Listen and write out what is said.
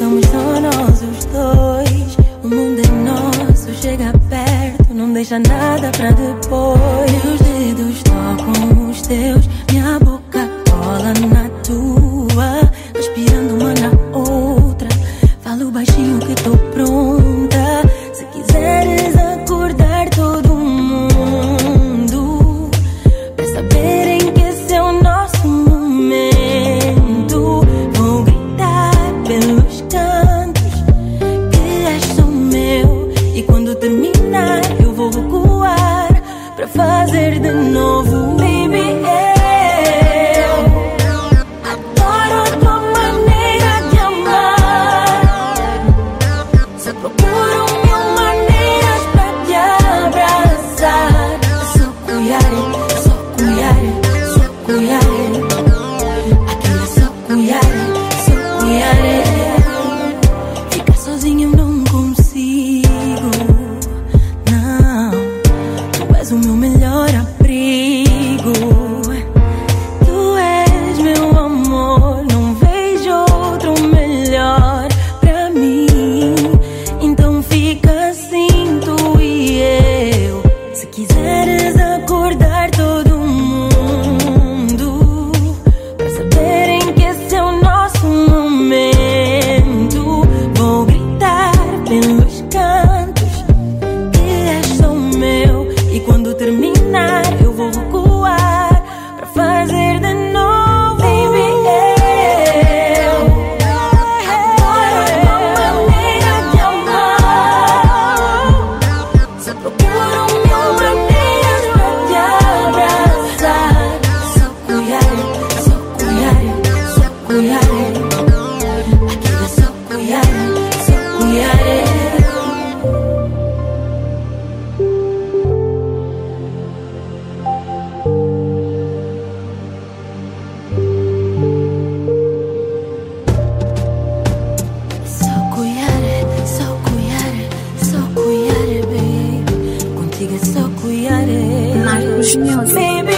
Ficamos só nós os dois. O mundo é nosso, chega perto, não deixa nada pra depois. Meus dedos tocam os teus, minha boca cola na tua. Respirando uma na outra, falo baixinho que tô pronta. Se quiseres acordar todo mundo, pra saber. than no melhor abrigo. Tu és meu amor, não vejo outro melhor pra mim. Então fica assim, tu e eu. Se quiseres. music.